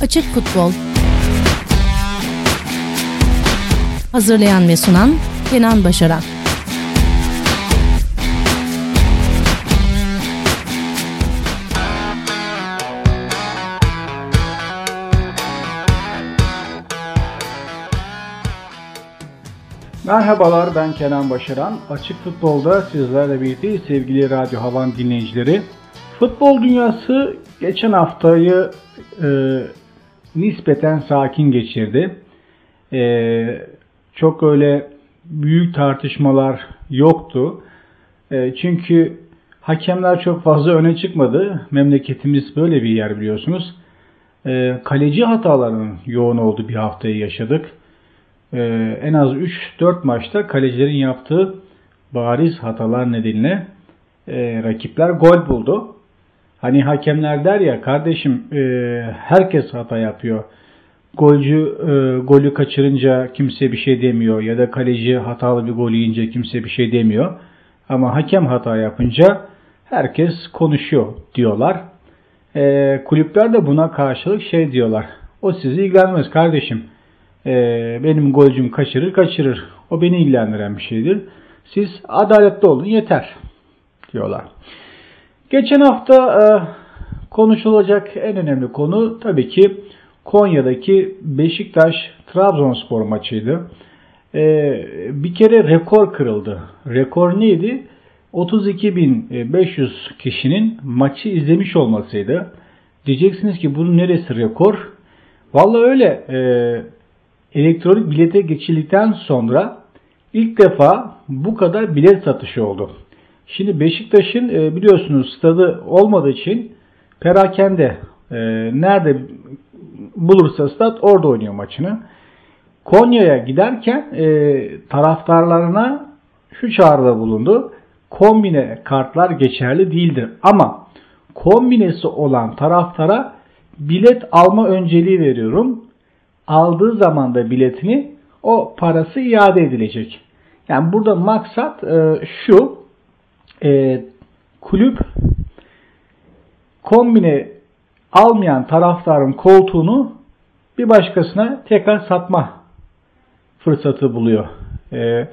Açık Futbol Hazırlayan ve sunan Kenan Başaran Merhabalar ben Kenan Başaran. Açık Futbol'da sizlerle birlikte sevgili Radyo Havan dinleyicileri. Futbol dünyası geçen haftayı e, nispeten sakin geçirdi. E, çok öyle büyük tartışmalar yoktu. E, çünkü hakemler çok fazla öne çıkmadı. Memleketimiz böyle bir yer biliyorsunuz. E, kaleci hatalarının yoğun olduğu bir haftayı yaşadık. E, en az 3-4 maçta kalecilerin yaptığı bariz hatalar nedeniyle e, rakipler gol buldu. Hani hakemler der ya kardeşim e, herkes hata yapıyor. Golcü e, golü kaçırınca kimse bir şey demiyor ya da kaleci hatalı bir gol yiyince kimse bir şey demiyor. Ama hakem hata yapınca herkes konuşuyor diyorlar. E, kulüpler de buna karşılık şey diyorlar. O sizi ilgilenmez kardeşim. E, benim golcüm kaçırır kaçırır. O beni ilgilendiren bir şeydir. Siz adaletli olun yeter diyorlar. Geçen hafta e, konuşulacak en önemli konu tabii ki Konya'daki Beşiktaş-Trabzonspor maçıydı. E, bir kere rekor kırıldı. Rekor neydi? 32.500 kişinin maçı izlemiş olmasıydı. Diyeceksiniz ki bunun neresi rekor? Vallahi öyle. E, elektronik bilete geçildikten sonra ilk defa bu kadar bilet satışı oldu. Şimdi Beşiktaş'ın e, biliyorsunuz stadı olmadığı için perakende e, nerede bulursa stat orada oynuyor maçını. Konya'ya giderken e, taraftarlarına şu çağrıda bulundu. Kombine kartlar geçerli değildir. Ama kombinesi olan taraftara bilet alma önceliği veriyorum. Aldığı zaman da biletini o parası iade edilecek. Yani burada maksat e, şu e, kulüp kombine almayan taraftarın koltuğunu bir başkasına tekrar satma fırsatı buluyor. E,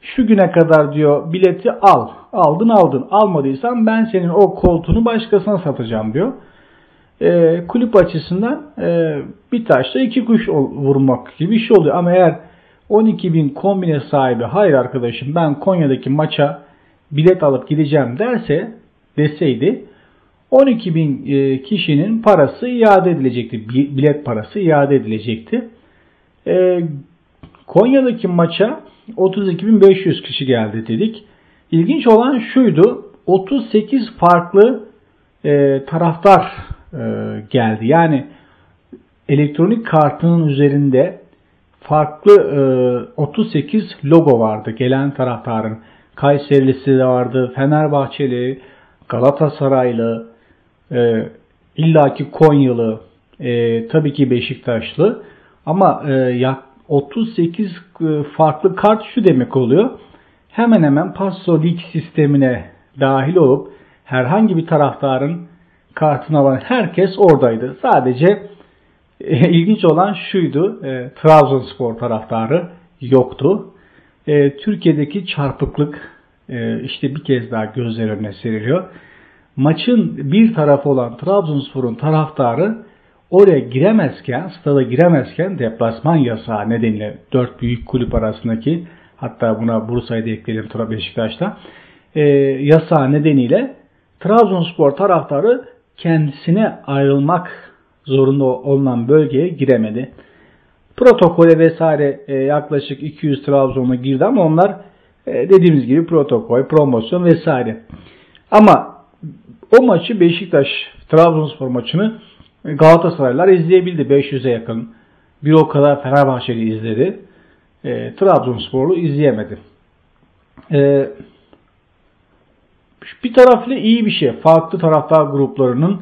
şu güne kadar diyor bileti al. Aldın aldın. Almadıysan ben senin o koltuğunu başkasına satacağım diyor. E, kulüp açısından e, bir taşla iki kuş vurmak gibi bir şey oluyor. Ama eğer 12 bin kombine sahibi hayır arkadaşım ben Konya'daki maça bilet alıp gideceğim derse deseydi 12 bin e, kişinin parası iade edilecekti. Bilet parası iade edilecekti. E, Konya'daki maça 32.500 kişi geldi dedik. İlginç olan şuydu. 38 farklı e, taraftar geldi. Yani elektronik kartının üzerinde farklı e, 38 logo vardı gelen taraftarın. Kayserilisi de vardı, Fenerbahçeli, Galatasaraylı, e, illaki Konyalı, e, tabii ki Beşiktaşlı. Ama e, yak 38 e, farklı kart şu demek oluyor. Hemen hemen Passo Lig sistemine dahil olup herhangi bir taraftarın kartını alan herkes oradaydı. Sadece e, ilginç olan şuydu. E, Trabzonspor taraftarı yoktu. E, Türkiye'deki çarpıklık e, işte bir kez daha gözler önüne seriliyor. Maçın bir tarafı olan Trabzonspor'un taraftarı oraya giremezken, stada giremezken deplasman yasağı nedeniyle dört büyük kulüp arasındaki hatta buna Bursa'yı da ekleyelim Beşiktaş'ta e, yasağı nedeniyle Trabzonspor taraftarı kendisine ayrılmak zorunda olunan bölgeye giremedi. Protokole vesaire e, yaklaşık 200 Trabzon'a girdi ama onlar e, dediğimiz gibi protokol, promosyon vesaire. Ama o maçı Beşiktaş Trabzonspor maçını Galatasaraylılar izleyebildi 500'e yakın. Bir o kadar Fenerbahçeli izledi. E, Trabzonsporlu izleyemedi. E, bir tarafıyla iyi bir şey. Farklı taraftar gruplarının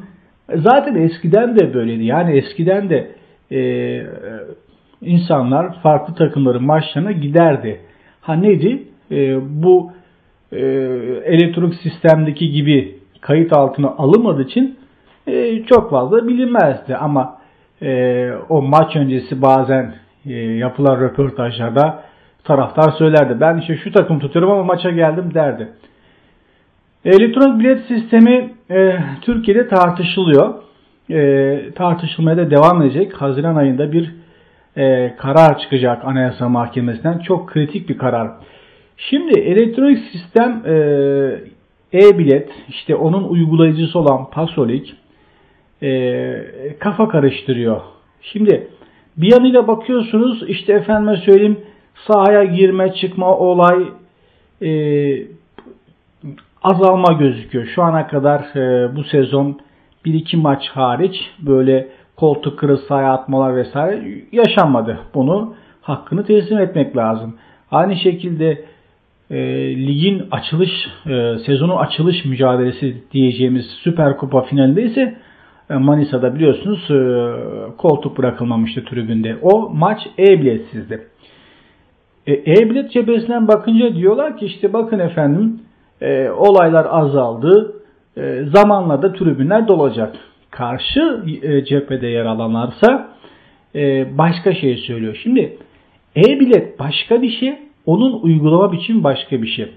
zaten eskiden de böyleydi. Yani eskiden de e, insanlar farklı takımların maçlarına giderdi. Ha neydi? E, bu e, elektronik sistemdeki gibi kayıt altına alınmadığı için e, çok fazla bilinmezdi. Ama e, o maç öncesi bazen e, yapılan röportajlarda taraftar söylerdi. Ben işte şu takım tutuyorum ama maça geldim derdi. Elektronik bilet sistemi e, Türkiye'de tartışılıyor. E, tartışılmaya da devam edecek. Haziran ayında bir e, karar çıkacak Anayasa Mahkemesi'nden. Çok kritik bir karar. Şimdi elektronik sistem e, e-bilet, işte onun uygulayıcısı olan Pasolik e, kafa karıştırıyor. Şimdi bir yanıyla bakıyorsunuz işte efendime söyleyeyim sahaya girme çıkma olay e, azalma gözüküyor. Şu ana kadar e, bu sezon 1-2 maç hariç böyle koltuk kırı sahaya atmalar vesaire yaşanmadı. Bunu hakkını teslim etmek lazım. Aynı şekilde e, ligin açılış e, sezonu açılış mücadelesi diyeceğimiz Süper Kupa finalinde ise e, Manisa'da biliyorsunuz e, koltuk bırakılmamıştı tribünde. O maç e-biletsizdi. E-bilet cephesinden bakınca diyorlar ki işte bakın efendim e, olaylar azaldı. E, zamanla da tribünler dolacak. Karşı e, cephede yer alanlarsa e, başka şey söylüyor. Şimdi e-bilet başka bir şey, onun uygulama biçimi başka bir şey.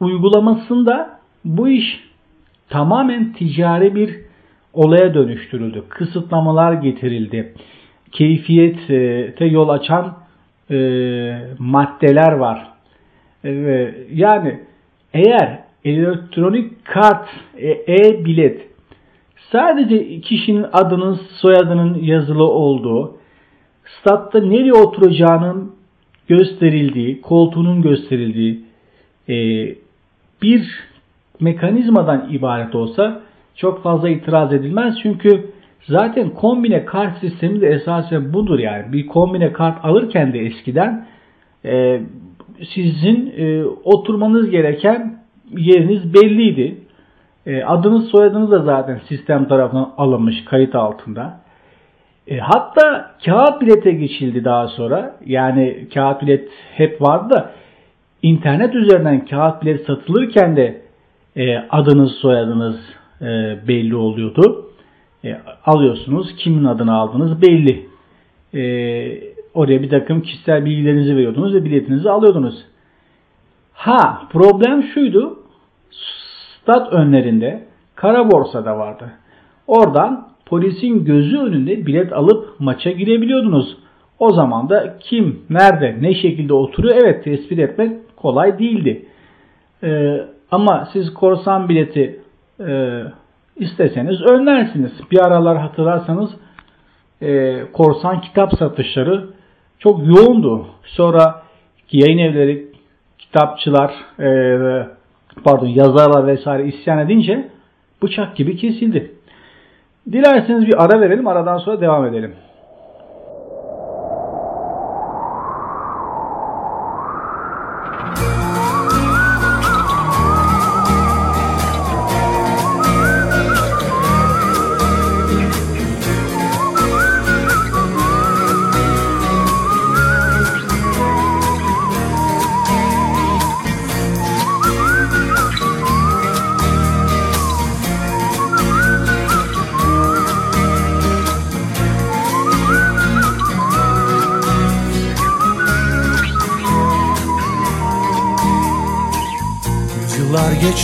Uygulamasında bu iş tamamen ticari bir olaya dönüştürüldü. Kısıtlamalar getirildi. Keyfiyete yol açan e, maddeler var. E, yani eğer elektronik kart, e-bilet sadece kişinin adının, soyadının yazılı olduğu, statta nereye oturacağının gösterildiği, koltuğunun gösterildiği e, bir mekanizmadan ibaret olsa çok fazla itiraz edilmez. Çünkü zaten kombine kart sistemi de esasen budur yani. Bir kombine kart alırken de eskiden e, sizin e, oturmanız gereken yeriniz belliydi. E, adınız soyadınız da zaten sistem tarafından alınmış kayıt altında. E, hatta kağıt bilete geçildi daha sonra. Yani kağıt bilet hep vardı da internet üzerinden kağıt bilet satılırken de e, adınız soyadınız belli oluyordu. Alıyorsunuz kimin adını aldınız belli. Oraya bir takım kişisel bilgilerinizi veriyordunuz ve biletinizi alıyordunuz. Ha problem şuydu. Stat önlerinde kara borsada vardı. Oradan polisin gözü önünde bilet alıp maça girebiliyordunuz. O zaman da kim, nerede, ne şekilde oturuyor evet tespit etmek kolay değildi. Ee, ama siz korsan bileti e, isteseniz önlersiniz. Bir aralar hatırlarsanız e, korsan kitap satışları çok yoğundu. Sonra yayın evleri, kitapçılar, e, pardon yazarlar vesaire isyan edince bıçak gibi kesildi. Dilerseniz bir ara verelim. Aradan sonra devam edelim.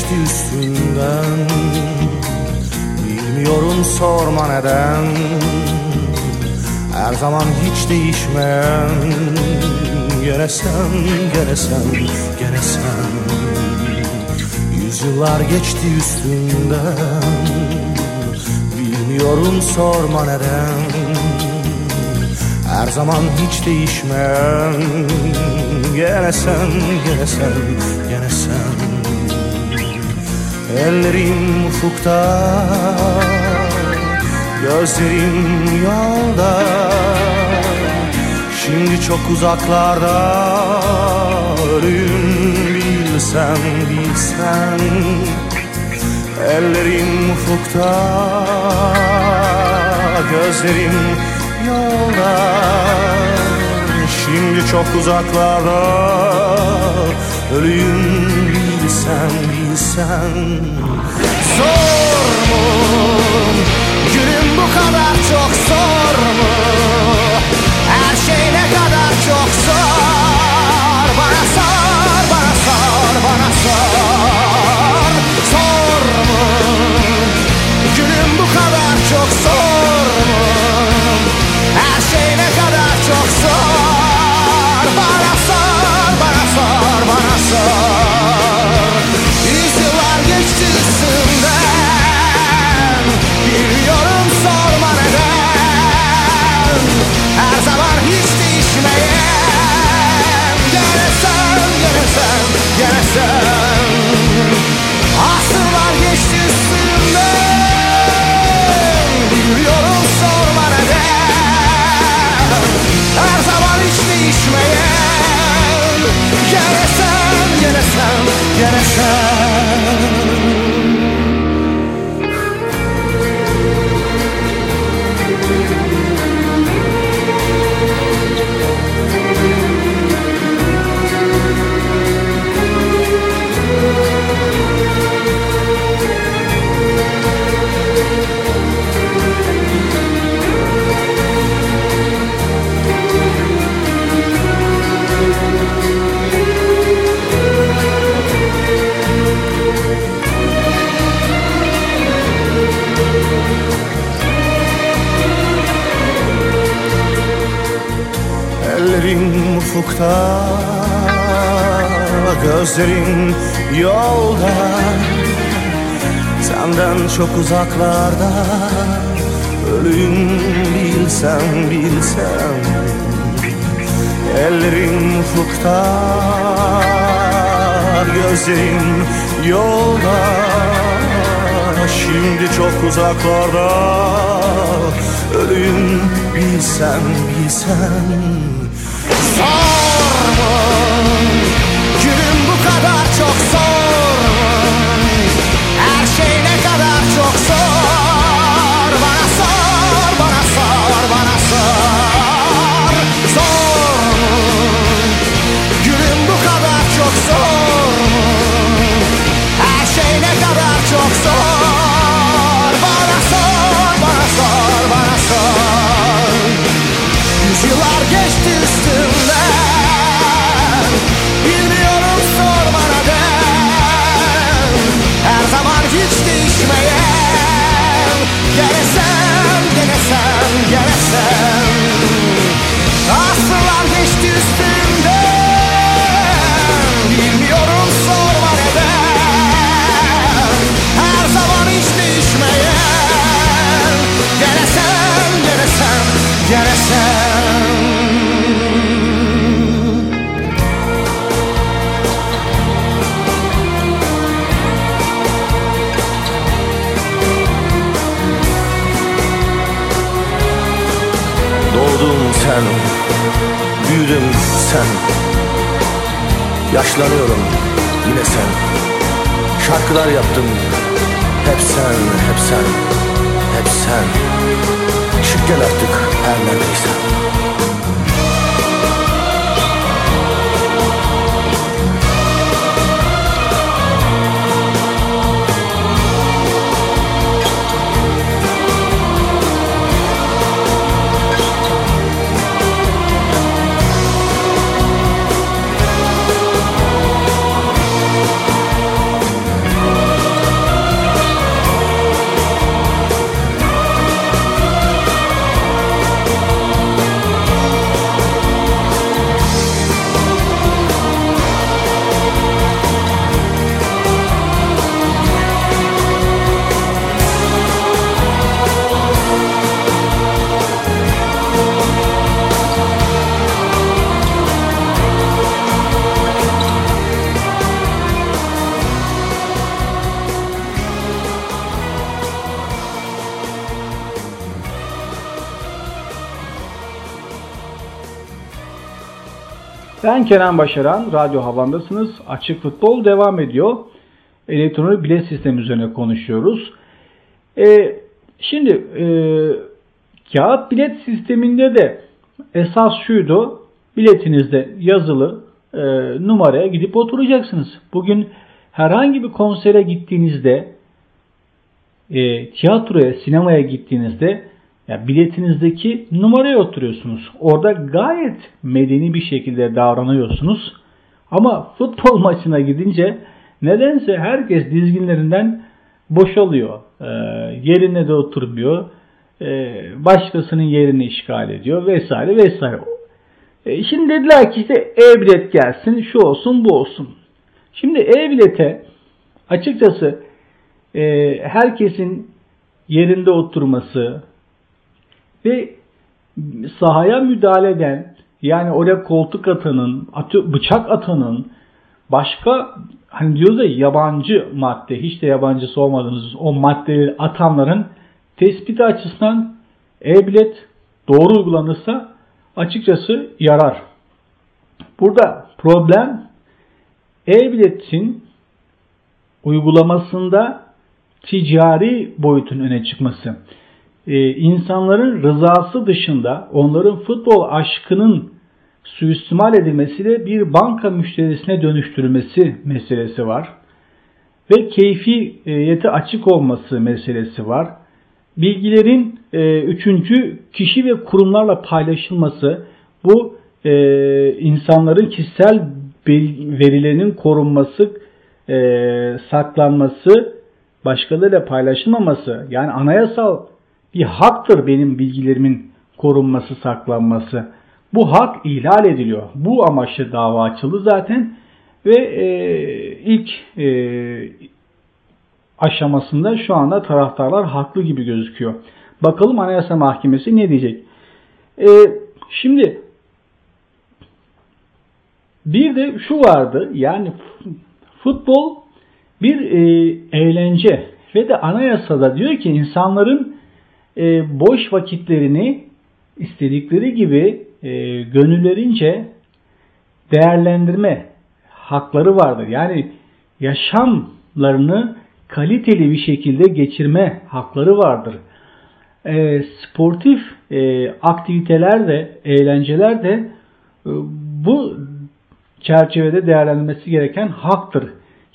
Geçti üstünden. Bilmiyorum sorma neden. Her zaman hiç değişmeyen Gene sen, gene sen, gene sen Yüzyıllar geçti üstünden. Bilmiyorum sorma neden. Her zaman hiç değişmeyen Gene sen, gene sen, gene sen Ellerim ufukta Gözlerim yolda. Şimdi çok uzaklarda Ölüm bilsen bilsen Ellerim ufukta Gözlerim yolda. Şimdi çok uzaklarda Ölüm bilsen sen Zor mu? Günüm bu kadar çok zor mu? Her şey ne kadar çok zor Bana sor, bana sor, bana sor Gözlerin yolda. Senden çok uzaklarda Ölüm bilsem bilsem. Ellerim ufukta Gözlerim yolda. Şimdi çok uzaklarda Ölüm bilsem bilsem. Sorma kadar çok Yaşlanıyorum yine sen. Şarkılar yaptım. Hep sen, hep sen, hep sen. Gel artık her neredeysen Ben Kenan Başaran, Radyo Havan'dasınız. Açık Futbol devam ediyor. Elektronik bilet sistemi üzerine konuşuyoruz. Ee, şimdi e, kağıt bilet sisteminde de esas şuydu. Biletinizde yazılı e, numaraya gidip oturacaksınız. Bugün herhangi bir konsere gittiğinizde, e, tiyatroya, sinemaya gittiğinizde ya biletinizdeki numaraya oturuyorsunuz. Orada gayet medeni bir şekilde davranıyorsunuz. Ama futbol maçına gidince nedense herkes dizginlerinden boşalıyor. E, yerine de oturmuyor. E, başkasının yerini işgal ediyor vesaire vesaire. E, şimdi dediler ki işte e-bilet gelsin, şu olsun, bu olsun. Şimdi e-bilete açıkçası e, herkesin yerinde oturması ve sahaya müdahale eden yani oraya koltuk atanın, bıçak atanın başka hani diyoruz ya yabancı madde hiç de yabancısı olmadığınız o maddeleri atanların tespiti açısından e-bilet doğru uygulanırsa açıkçası yarar. Burada problem e-biletin uygulamasında ticari boyutun öne çıkması. Ee, insanların rızası dışında onların futbol aşkının suistimal edilmesiyle bir banka müşterisine dönüştürülmesi meselesi var. Ve keyfiyeti açık olması meselesi var. Bilgilerin e, üçüncü kişi ve kurumlarla paylaşılması, bu e, insanların kişisel verilerinin korunması, e, saklanması, başkalarıyla paylaşılmaması, yani anayasal bir haktır benim bilgilerimin korunması, saklanması. bu hak ihlal ediliyor. Bu amaçla dava açıldı zaten ve e, ilk e, aşamasında şu anda taraftarlar haklı gibi gözüküyor. Bakalım Anayasa Mahkemesi ne diyecek? E, şimdi bir de şu vardı yani futbol bir e, eğlence ve de anayasada diyor ki insanların e, boş vakitlerini istedikleri gibi e, gönüllerince değerlendirme hakları vardır. Yani yaşamlarını kaliteli bir şekilde geçirme hakları vardır. E, sportif e, aktiviteler de, eğlenceler de e, bu çerçevede değerlendirmesi gereken haktır.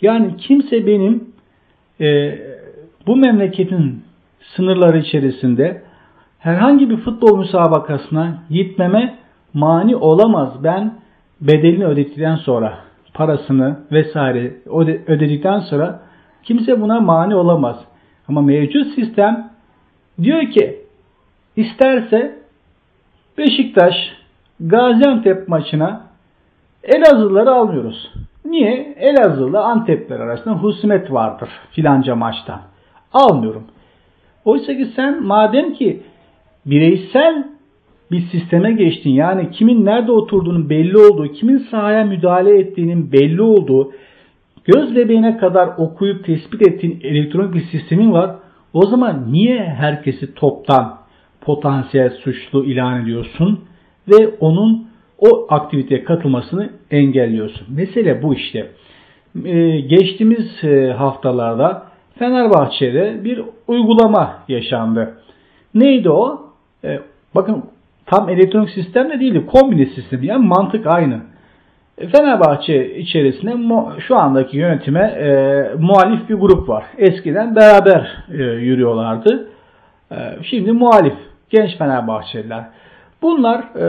Yani kimse benim e, bu memleketin sınırları içerisinde herhangi bir futbol müsabakasına gitmeme mani olamaz. Ben bedelini ödedikten sonra parasını vesaire ödedikten sonra kimse buna mani olamaz. Ama mevcut sistem diyor ki isterse Beşiktaş Gaziantep maçına Elazığlıları almıyoruz. Niye? Elazığlı Antepler arasında husumet vardır filanca maçta. Almıyorum. Oysa ki sen madem ki bireysel bir sisteme geçtin yani kimin nerede oturduğunun belli olduğu, kimin sahaya müdahale ettiğinin belli olduğu, göz bebeğine kadar okuyup tespit ettiğin elektronik bir sistemin var. O zaman niye herkesi toptan potansiyel suçlu ilan ediyorsun ve onun o aktiviteye katılmasını engelliyorsun. Mesele bu işte. Ee, geçtiğimiz e, haftalarda Fenerbahçe'de bir uygulama yaşandı. Neydi o? Ee, bakın tam elektronik sistem de değildi. Kombine sistemi yani mantık aynı. E, Fenerbahçe içerisinde şu andaki yönetime e, muhalif bir grup var. Eskiden beraber e, yürüyorlardı. E, şimdi muhalif genç Fenerbahçeliler. Bunlar e,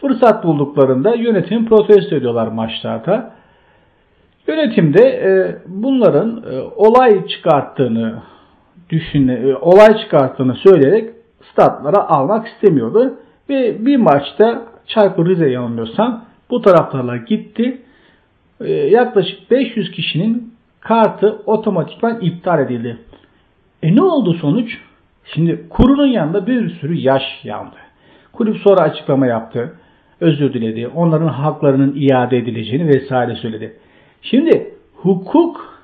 fırsat bulduklarında yönetimi protesto ediyorlar maçlarda. Yönetimde e, bunların e, olay çıkarttığını düşün, e, olay çıkarttığını söyleyerek statlara almak istemiyordu ve bir maçta Çaykur Rize yanılmıyorsam bu taraftarlar gitti. Yaklaşık 500 kişinin kartı otomatikman iptal edildi. E ne oldu sonuç? Şimdi kurunun yanında bir sürü yaş yandı. Kulüp sonra açıklama yaptı özür diledi. Onların haklarının iade edileceğini vesaire söyledi. Şimdi hukuk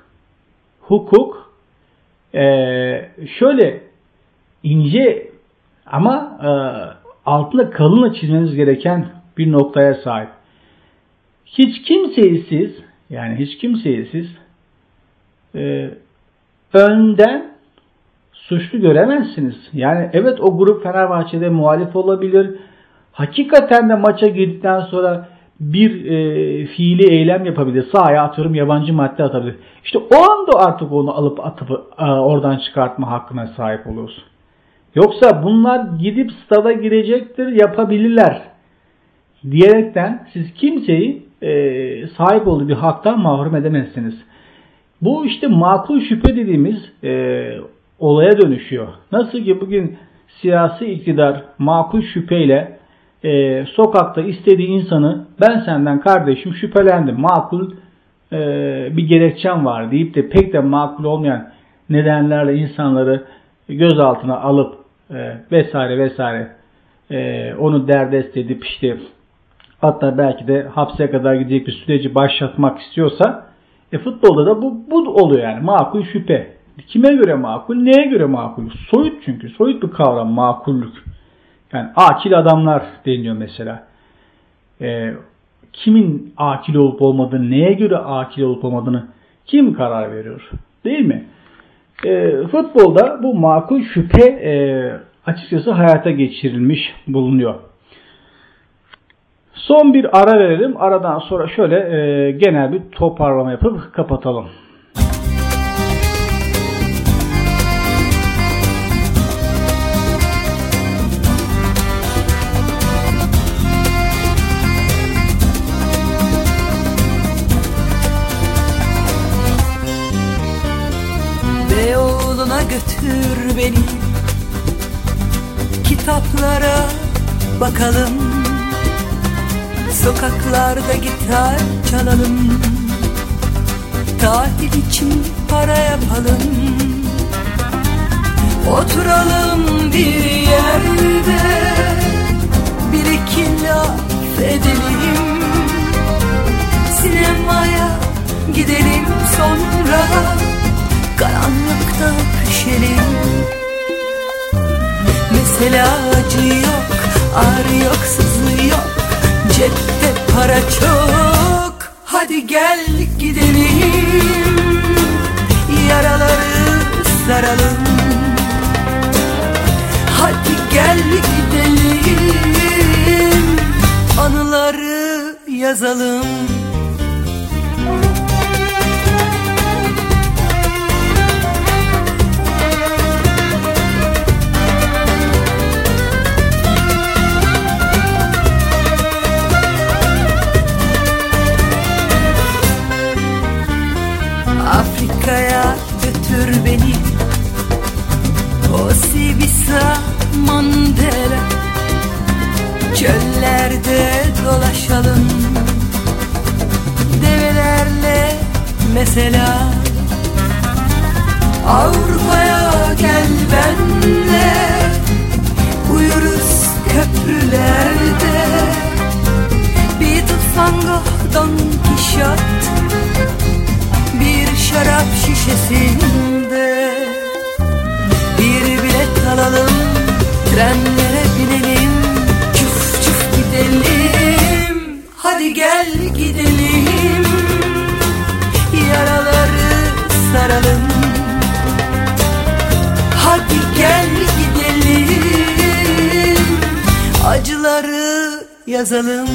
hukuk e, şöyle ince ama e, altında kalınla çizmeniz gereken bir noktaya sahip. Hiç kimseyi siz yani hiç kimseyi siz e, önden suçlu göremezsiniz. Yani evet o grup Fenerbahçe'de muhalif olabilir, hakikaten de maça girdikten sonra bir e, fiili eylem yapabilir. Sahaya atıyorum yabancı madde atabilir. İşte o anda artık onu alıp atıp e, oradan çıkartma hakkına sahip olursun. Yoksa bunlar gidip stada girecektir yapabilirler diyerekten siz kimseyi e, sahip olduğu bir haktan mahrum edemezsiniz. Bu işte makul şüphe dediğimiz e, olaya dönüşüyor. Nasıl ki bugün siyasi iktidar makul şüpheyle e, sokakta istediği insanı ben senden kardeşim şüphelendim makul e, bir gerekçem var deyip de pek de makul olmayan nedenlerle insanları gözaltına alıp e, vesaire vesaire e, onu derdest edip işte hatta belki de hapse kadar gidecek bir süreci başlatmak istiyorsa e, futbolda da bu, bu oluyor yani makul şüphe. Kime göre makul? Neye göre makul? Soyut çünkü. Soyut bir kavram makullük. Yani akil adamlar deniyor mesela. E, kimin akil olup olmadığını, neye göre akil olup olmadığını kim karar veriyor? Değil mi? E, futbolda bu makul şüphe e, açıkçası hayata geçirilmiş bulunuyor. Son bir ara verelim. Aradan sonra şöyle e, genel bir toparlama yapıp kapatalım. Götür beni. Kitaplara bakalım. Sokaklarda gitar çalalım. Tatil için para yapalım. Oturalım bir yerde. Bir iki laf edelim. Sinemaya gidelim sonra Karanlıkta pişelim Mesela acı yok, ağrı yok, sızı yok. Cepte para çok. Hadi gel gidelim. Yaraları saralım. Hadi gel gidelim. Anıları yazalım yazalım.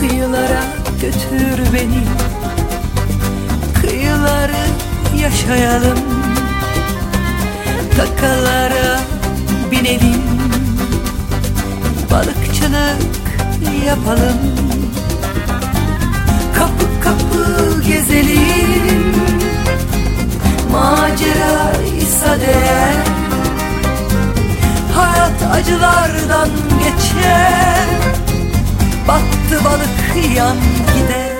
Kıyılara götür beni. Kıyıları yaşayalım. Takalara yapalım. Kapı kapı gezelim. Macera ise değer. Hayat acılardan geçer. Battı balık yan gider.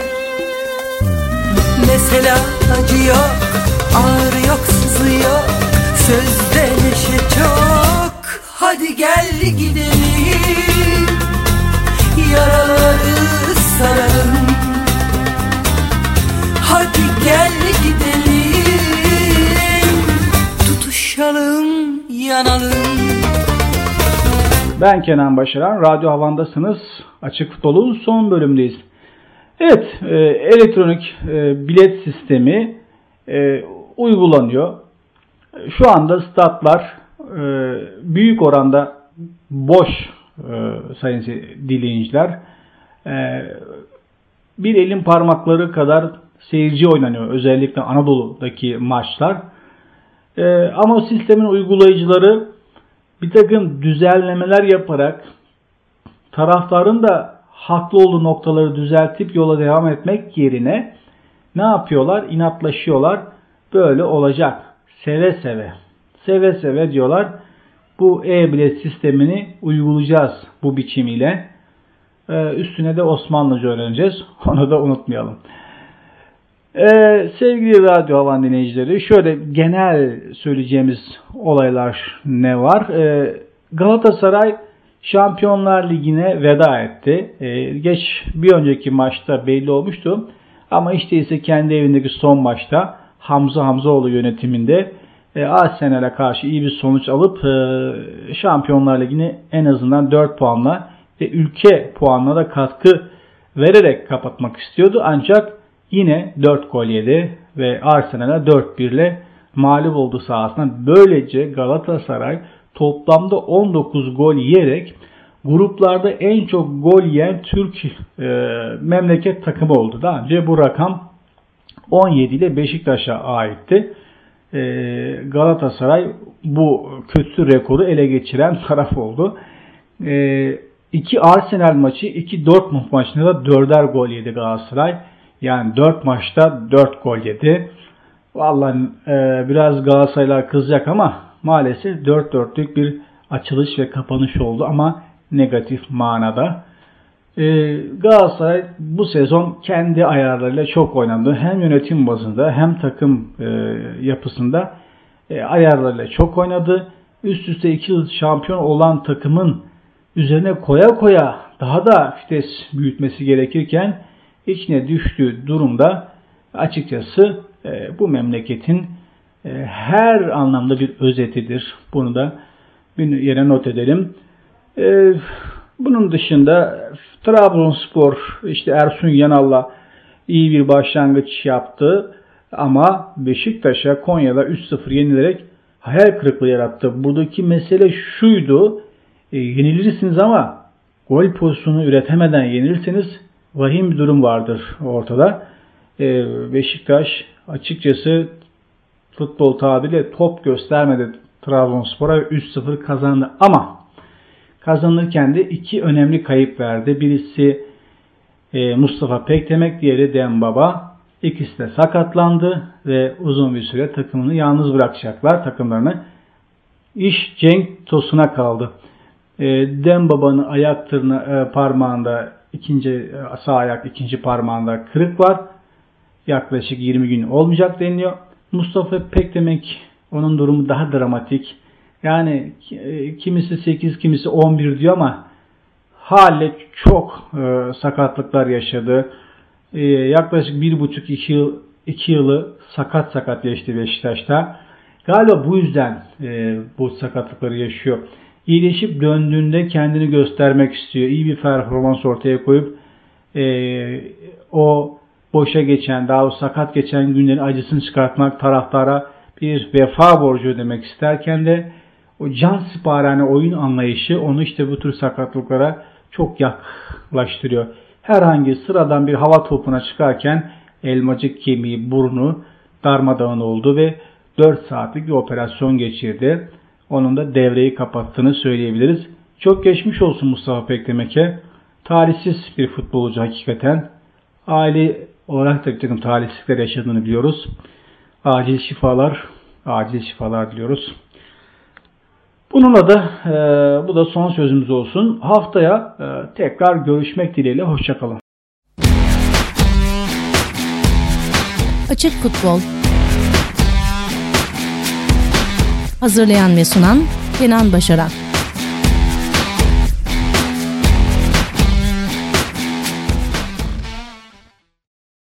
Mesela acı yok, ağrı yok, sızı yok. Sözde neşe çok. Hadi gel gidelim Yaraları saralım Hadi gel gidelim Tutuşalım, yanalım Ben Kenan Başaran, Radyo Havan'dasınız. Açık Futbol'un son bölümündeyiz. Evet, e, elektronik e, bilet sistemi e, uygulanıyor. Şu anda statlar e, büyük oranda boş sayın dinleyiciler. E, bir elin parmakları kadar seyirci oynanıyor özellikle Anadolu'daki maçlar. E, ama sistemin uygulayıcıları bir takım düzenlemeler yaparak taraftarın da haklı olduğu noktaları düzeltip yola devam etmek yerine ne yapıyorlar? İnatlaşıyorlar. Böyle olacak. Seve seve. Seve seve diyorlar. Bu e-bilet sistemini uygulayacağız bu biçimiyle. Ee, üstüne de Osmanlıca öğreneceğiz. Onu da unutmayalım. Ee, sevgili Radyo Havan dinleyicileri şöyle genel söyleyeceğimiz olaylar ne var? Ee, Galatasaray Şampiyonlar Ligi'ne veda etti. Ee, geç bir önceki maçta belli olmuştu. Ama işte ise kendi evindeki son maçta Hamza Hamzaoğlu yönetiminde e, Arsenal'e karşı iyi bir sonuç alıp e, Şampiyonlar Ligi'ni en azından 4 puanla ve ülke puanına da katkı vererek kapatmak istiyordu. Ancak yine 4 gol yedi ve Arsenal'e 4-1 ile mağlup oldu sahasında. Böylece Galatasaray toplamda 19 gol yiyerek gruplarda en çok gol yiyen Türk e, memleket takımı oldu. Daha önce bu rakam 17 ile Beşiktaş'a aitti. E, Galatasaray bu kötü rekoru ele geçiren taraf oldu. e, iki Arsenal maçı, iki Dortmund maçında da dörder gol yedi Galatasaray. Yani dört maçta dört gol yedi. Vallahi e, biraz Galatasaraylar kızacak ama maalesef dört dörtlük bir açılış ve kapanış oldu ama negatif manada. E, Galatasaray bu sezon kendi ayarlarıyla çok oynadı. Hem yönetim bazında hem takım e, yapısında e, ayarlarıyla çok oynadı. Üst üste iki yıl şampiyon olan takımın üzerine koya koya daha da vites büyütmesi gerekirken içine düştüğü durumda açıkçası e, bu memleketin her anlamda bir özetidir. Bunu da bir yere not edelim. E, bunun dışında Trabzonspor işte Ersun Yanal'la iyi bir başlangıç yaptı ama Beşiktaş'a Konya'da 3-0 yenilerek hayal kırıklığı yarattı. Buradaki mesele şuydu. E, yenilirsiniz ama gol pozisyonu üretemeden yenilirseniz vahim bir durum vardır ortada. E, Beşiktaş açıkçası futbol tabiriyle top göstermedi Trabzonspor'a 3-0 kazandı ama kazanırken de iki önemli kayıp verdi. Birisi e, Mustafa Pekdemek, diğeri Dembaba. İkisi de sakatlandı ve uzun bir süre takımını yalnız bırakacaklar takımlarını. İş Cenk Tosun'a kaldı. E, Dembaba'nın ayak tırna, e, parmağında ikinci e, sağ ayak ikinci parmağında kırık var. Yaklaşık 20 gün olmayacak deniliyor. Mustafa Pekdemek onun durumu daha dramatik. Yani e, kimisi 8 kimisi 11 diyor ama hale çok e, sakatlıklar yaşadı. E, yaklaşık 1,5-2 yıl, 2 yılı sakat sakat geçti Beşiktaş'ta. Galiba bu yüzden e, bu sakatlıkları yaşıyor. İyileşip döndüğünde kendini göstermek istiyor. İyi bir performans ortaya koyup e, o boşa geçen, daha o sakat geçen günlerin acısını çıkartmak taraftara bir vefa borcu ödemek isterken de o can siparhane oyun anlayışı onu işte bu tür sakatlıklara çok yaklaştırıyor. Herhangi sıradan bir hava topuna çıkarken elmacık kemiği, burnu darmadağın oldu ve 4 saatlik bir operasyon geçirdi. Onun da devreyi kapattığını söyleyebiliriz. Çok geçmiş olsun Mustafa Pekdemek'e. Talihsiz bir futbolcu hakikaten. Aile olarak da bir takım talihsizlikler yaşadığını biliyoruz. Acil şifalar, acil şifalar diliyoruz. Bununla da e, bu da son sözümüz olsun. Haftaya e, tekrar görüşmek dileğiyle. Hoşçakalın. Açık Futbol Hazırlayan ve sunan Kenan Başaran